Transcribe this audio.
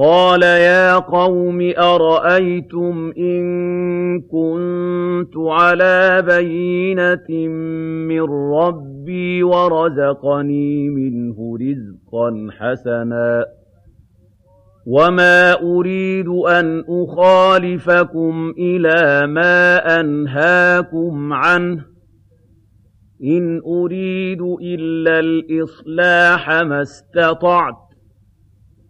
قَالَ يَا قَوْمِ أَرَأَيْتُمْ إِن كُنتُ عَلَىٰ بَيِّنَةٍ مِّن رَّبِّي وَرَزَقَنِي مِنْهُ رِزْقًا حَسَنًا ۚ وَمَا أُرِيدُ أَنْ أُخَالِفَكُمْ إِلَىٰ مَا أَنْهَاكُمْ عَنْهُ ۚ إِنْ أُرِيدُ إِلَّا الْإِصْلَاحَ مَا اسْتَطَعْتُ ۚ